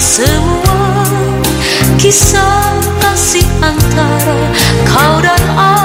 semua. Kisah kasih antara kau dan aku.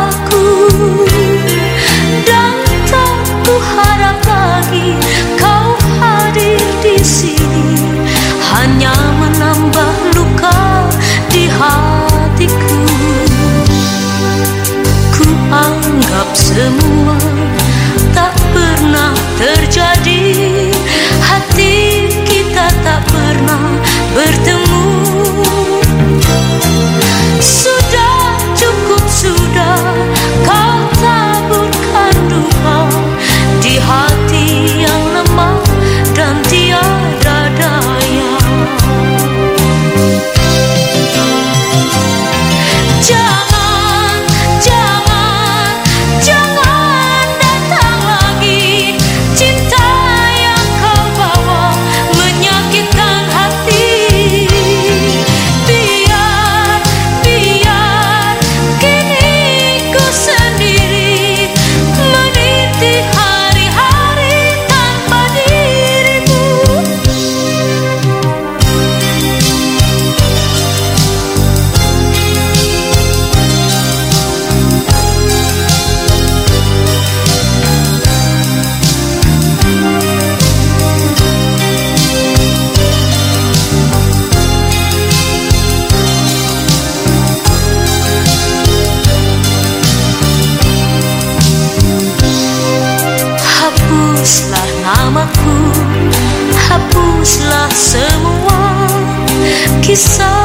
habislah semua kisah